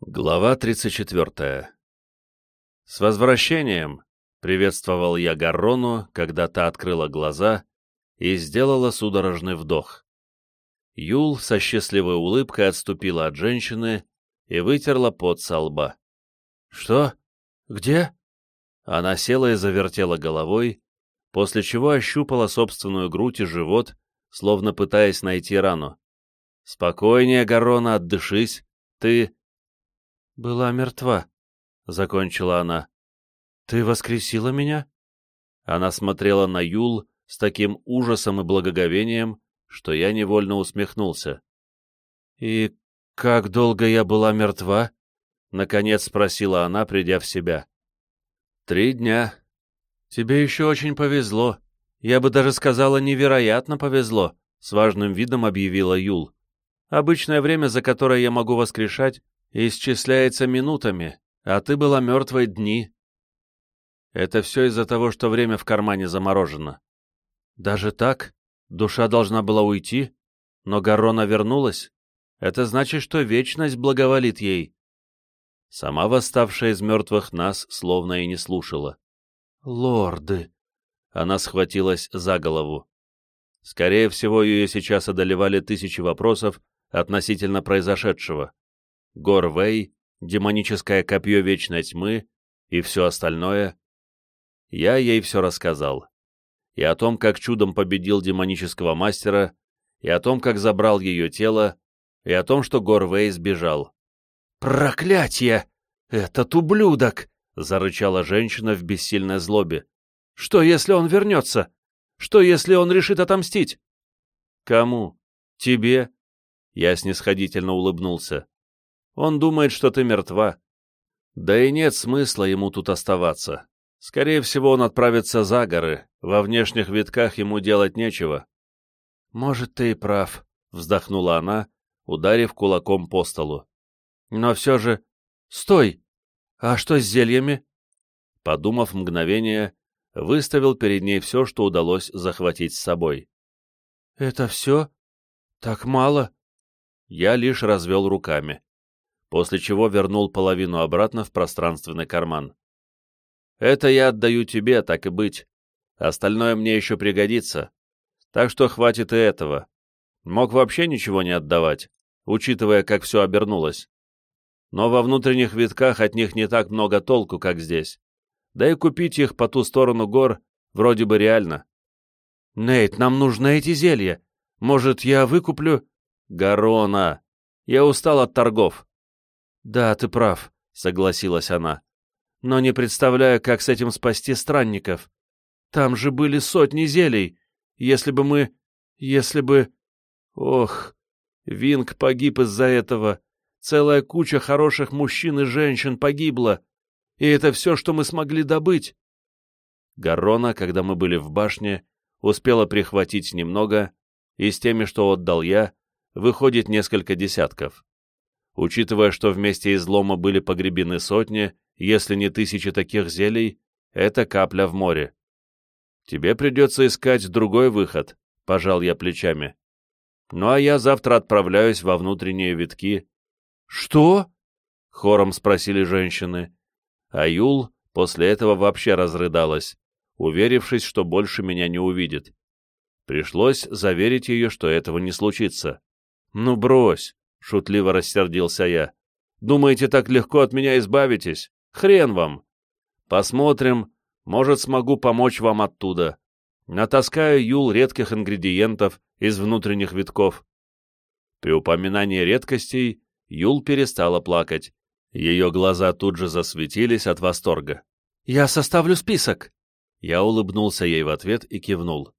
Глава 34. «С возвращением!» — приветствовал я Гаррону, когда та открыла глаза и сделала судорожный вдох. Юл со счастливой улыбкой отступила от женщины и вытерла пот со лба. «Что? Где?» Она села и завертела головой, после чего ощупала собственную грудь и живот, словно пытаясь найти рану. «Спокойнее, Гаррона, отдышись. Ты...» «Была мертва», — закончила она. «Ты воскресила меня?» Она смотрела на Юл с таким ужасом и благоговением, что я невольно усмехнулся. «И как долго я была мертва?» — наконец спросила она, придя в себя. «Три дня. Тебе еще очень повезло. Я бы даже сказала, невероятно повезло», — с важным видом объявила Юл. «Обычное время, за которое я могу воскрешать, исчисляется минутами, а ты была мертвой дни. Это все из-за того, что время в кармане заморожено. Даже так? Душа должна была уйти? Но Гаррона вернулась? Это значит, что вечность благоволит ей. Сама восставшая из мертвых нас словно и не слушала. «Лорды!» Она схватилась за голову. Скорее всего, ее сейчас одолевали тысячи вопросов относительно произошедшего. Горвей, демоническое копье вечной тьмы и все остальное. Я ей все рассказал. И о том, как чудом победил демонического мастера, и о том, как забрал ее тело, и о том, что Горвей сбежал. «Проклятие! Этот ублюдок!» — зарычала женщина в бессильной злобе. «Что, если он вернется? Что, если он решит отомстить?» «Кому? Тебе?» Я снисходительно улыбнулся. Он думает, что ты мертва. Да и нет смысла ему тут оставаться. Скорее всего, он отправится за горы, во внешних витках ему делать нечего. «Может, ты и прав», — вздохнула она, ударив кулаком по столу. «Но все же... Стой! А что с зельями?» Подумав мгновение, выставил перед ней все, что удалось захватить с собой. «Это все? Так мало?» Я лишь развел руками после чего вернул половину обратно в пространственный карман. «Это я отдаю тебе, так и быть. Остальное мне еще пригодится. Так что хватит и этого. Мог вообще ничего не отдавать, учитывая, как все обернулось. Но во внутренних витках от них не так много толку, как здесь. Да и купить их по ту сторону гор вроде бы реально. «Нейт, нам нужны эти зелья. Может, я выкуплю...» «Гарона! Я устал от торгов. «Да, ты прав», — согласилась она. «Но не представляю, как с этим спасти странников. Там же были сотни зелий. Если бы мы... Если бы... Ох, Винг погиб из-за этого. Целая куча хороших мужчин и женщин погибла. И это все, что мы смогли добыть». Гаррона, когда мы были в башне, успела прихватить немного, и с теми, что отдал я, выходит несколько десятков учитывая, что вместе излома были погребены сотни, если не тысячи таких зелий, это капля в море. Тебе придется искать другой выход, — пожал я плечами. Ну а я завтра отправляюсь во внутренние витки. Что? — хором спросили женщины. А Юл после этого вообще разрыдалась, уверившись, что больше меня не увидит. Пришлось заверить ее, что этого не случится. «Ну брось, — шутливо рассердился я. «Думаете, так легко от меня избавитесь? Хрен вам! Посмотрим, может, смогу помочь вам оттуда. Натаскаю юл редких ингредиентов из внутренних витков». При упоминании редкостей Юл перестала плакать. Ее глаза тут же засветились от восторга. «Я составлю список!» Я улыбнулся ей в ответ и кивнул.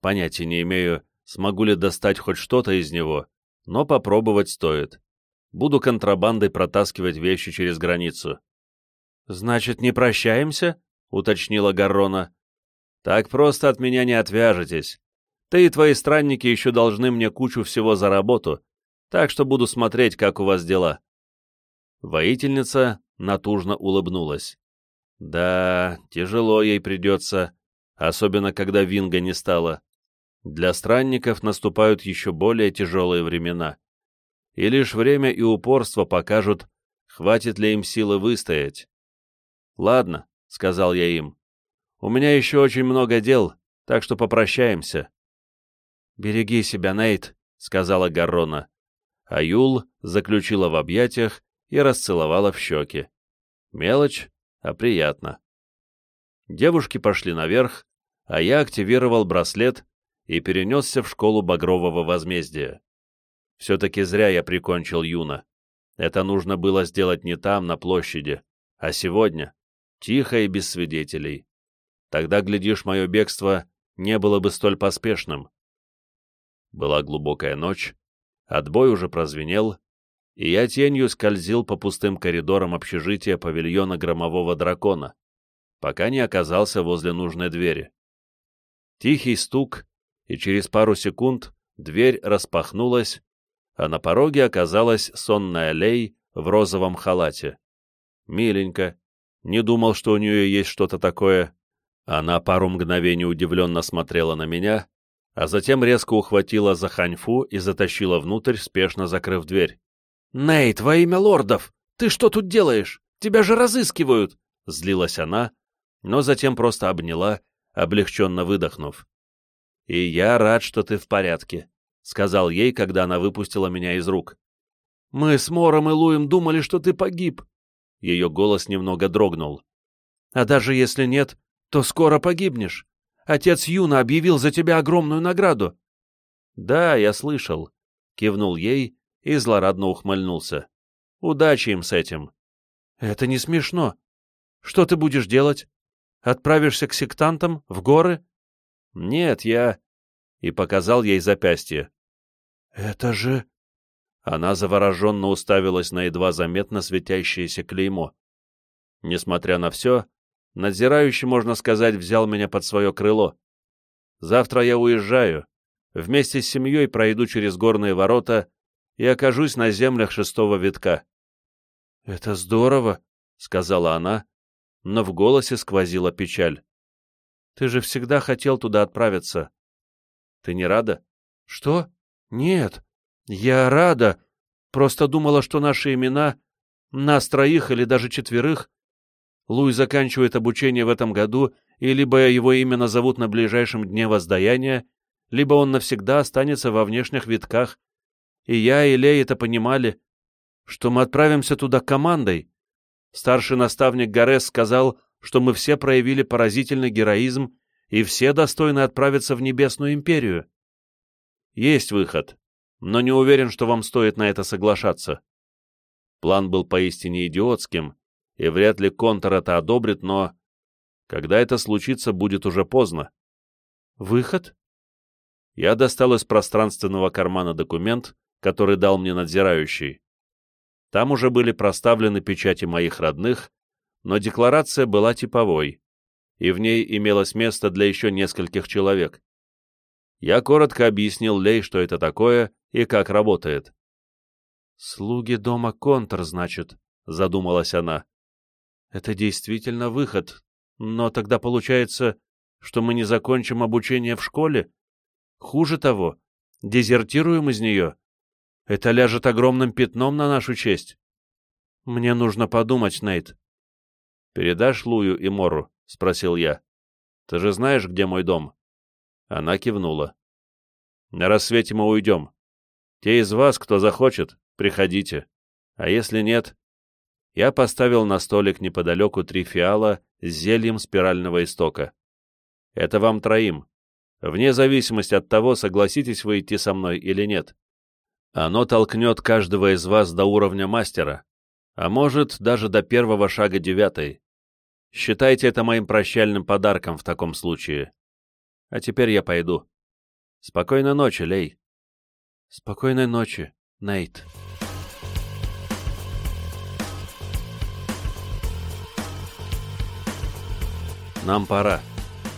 Понятия не имею, смогу ли достать хоть что-то из него, но попробовать стоит. Буду контрабандой протаскивать вещи через границу. «Значит, не прощаемся?» — уточнила Гаррона. «Так просто от меня не отвяжетесь. Ты и твои странники еще должны мне кучу всего за работу, так что буду смотреть, как у вас дела». Воительница натужно улыбнулась. «Да, тяжело ей придется, особенно когда Винга не стало. Для странников наступают еще более тяжелые времена. И лишь время и упорство покажут, хватит ли им силы выстоять. «Ладно», — сказал я им, — «у меня еще очень много дел, так что попрощаемся». «Береги себя, Нейт», — сказала Гаррона. А Юл заключила в объятиях и расцеловала в щеки. Мелочь, а приятно. Девушки пошли наверх, а я активировал браслет и перенесся в школу Багрового возмездия. Все-таки зря я прикончил Юна. Это нужно было сделать не там, на площади, а сегодня, тихо и без свидетелей. Тогда, глядишь, мое бегство не было бы столь поспешным. Была глубокая ночь, отбой уже прозвенел, и я тенью скользил по пустым коридорам общежития павильона громового дракона, пока не оказался возле нужной двери. Тихий стук, и через пару секунд дверь распахнулась, а на пороге оказалась сонная Лей в розовом халате. Миленько. Не думал, что у нее есть что-то такое. Она пару мгновений удивленно смотрела на меня, а затем резко ухватила за ханьфу и затащила внутрь, спешно закрыв дверь. «Нейт, во имя лордов! Ты что тут делаешь? Тебя же разыскивают!» Злилась она, но затем просто обняла, облегченно выдохнув. «И я рад, что ты в порядке», — сказал ей, когда она выпустила меня из рук. «Мы с Мором и Луем думали, что ты погиб». Ее голос немного дрогнул. «А даже если нет, то скоро погибнешь. Отец Юна объявил за тебя огромную награду». «Да, я слышал», — кивнул ей и злорадно ухмыльнулся. «Удачи им с этим». «Это не смешно. Что ты будешь делать? Отправишься к сектантам, в горы?» «Нет, я...» И показал ей запястье. «Это же...» Она завороженно уставилась на едва заметно светящееся клеймо. Несмотря на все, надзирающий, можно сказать, взял меня под свое крыло. Завтра я уезжаю, вместе с семьей пройду через горные ворота и окажусь на землях шестого витка. — Это здорово, — сказала она, но в голосе сквозила печаль. — Ты же всегда хотел туда отправиться. — Ты не рада? — Что? «Нет, я рада. Просто думала, что наши имена, нас троих или даже четверых, Луи заканчивает обучение в этом году, и либо его имя назовут на ближайшем дне воздаяния, либо он навсегда останется во внешних витках. И я, и Лей это понимали, что мы отправимся туда командой. Старший наставник Гарес сказал, что мы все проявили поразительный героизм, и все достойны отправиться в Небесную Империю. Есть выход, но не уверен, что вам стоит на это соглашаться. План был поистине идиотским, и вряд ли Контор это одобрит, но... Когда это случится, будет уже поздно. Выход? Я достал из пространственного кармана документ, который дал мне надзирающий. Там уже были проставлены печати моих родных, но декларация была типовой, и в ней имелось место для еще нескольких человек. Я коротко объяснил Лей, что это такое и как работает. «Слуги дома Контр, значит», — задумалась она. «Это действительно выход, но тогда получается, что мы не закончим обучение в школе? Хуже того, дезертируем из нее. Это ляжет огромным пятном на нашу честь. Мне нужно подумать, Нейт». «Передашь Лую и Мору?» — спросил я. «Ты же знаешь, где мой дом?» Она кивнула. «На рассвете мы уйдем. Те из вас, кто захочет, приходите. А если нет...» Я поставил на столик неподалеку три фиала с зельем спирального истока. «Это вам троим. Вне зависимости от того, согласитесь вы идти со мной или нет. Оно толкнет каждого из вас до уровня мастера, а может, даже до первого шага девятой. Считайте это моим прощальным подарком в таком случае. А теперь я пойду. Спокойной ночи, Лей. Спокойной ночи, Нейт. Нам пора,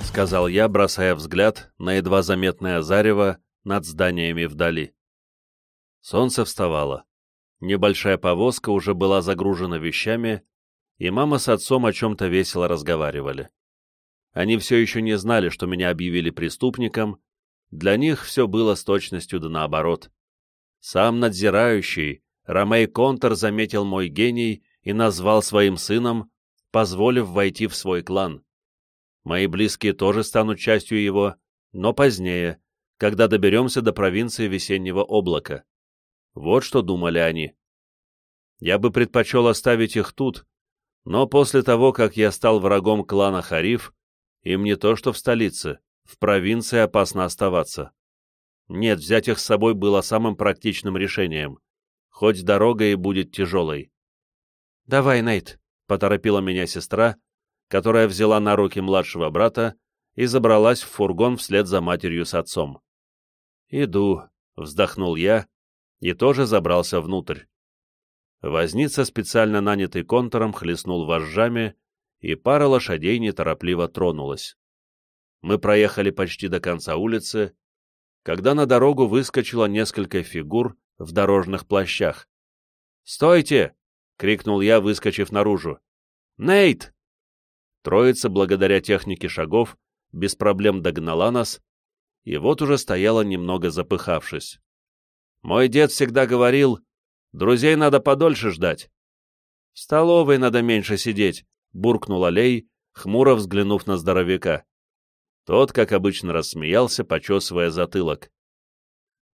сказал я, бросая взгляд на едва заметное зарево над зданиями вдали. Солнце вставало. Небольшая повозка уже была загружена вещами, и мама с отцом о чем-то весело разговаривали. Они все еще не знали, что меня объявили преступником. Для них все было с точностью да наоборот. Сам надзирающий, Ромей Контор заметил мой гений и назвал своим сыном, позволив войти в свой клан. Мои близкие тоже станут частью его, но позднее, когда доберемся до провинции Весеннего облака. Вот что думали они. Я бы предпочел оставить их тут, но после того, как я стал врагом клана Хариф, им не то что в столице, в провинции опасно оставаться. Нет, взять их с собой было самым практичным решением, хоть дорога и будет тяжелой. «Давай, Нейт», — поторопила меня сестра, которая взяла на руки младшего брата и забралась в фургон вслед за матерью с отцом. «Иду», — вздохнул я и тоже забрался внутрь. Возница, специально нанятый контуром, хлестнул вожжами, и пара лошадей неторопливо тронулась. Мы проехали почти до конца улицы, когда на дорогу выскочило несколько фигур в дорожных плащах. «Стойте!» — крикнул я, выскочив наружу. «Нейт!» Троица, благодаря технике шагов, без проблем догнала нас, и вот уже стояла немного запыхавшись. Мой дед всегда говорил, друзей надо подольше ждать. В столовой надо меньше сидеть, буркнул Алей, хмуро взглянув на здоровяка. Тот, как обычно, рассмеялся, почесывая затылок.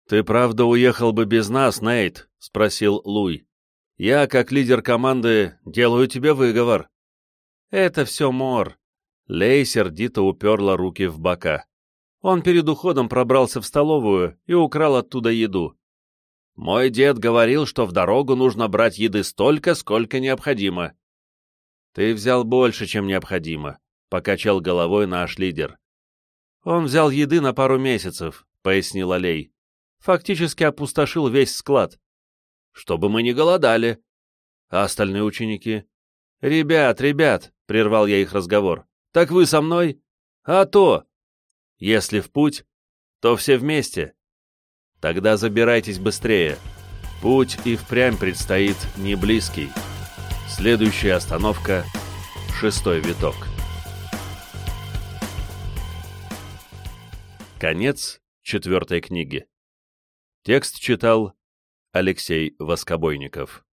«Ты правда уехал бы без нас, Нейт?» — спросил Луй. «Я, как лидер команды, делаю тебе выговор». «Это все Мор». Лей сердито уперла руки в бока. Он перед уходом пробрался в столовую и украл оттуда еду. Мой дед говорил, что в дорогу нужно брать еды столько, сколько необходимо. Ты взял больше, чем необходимо, — покачал головой наш лидер. Он взял еды на пару месяцев, — пояснил Алей. Фактически опустошил весь склад. Чтобы мы не голодали. А остальные ученики? Ребят, ребят, — прервал я их разговор. Так вы со мной? А то! Если в путь, то все вместе. Тогда забирайтесь быстрее. Путь и впрямь предстоит не близкий. Следующая остановка — шестой виток. Конец четвертой книги. Текст читал Алексей Воскобойников.